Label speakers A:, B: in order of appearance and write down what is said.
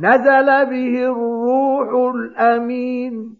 A: نَزَلَ بِهِ الرُّوحُ الْأَمِينُ.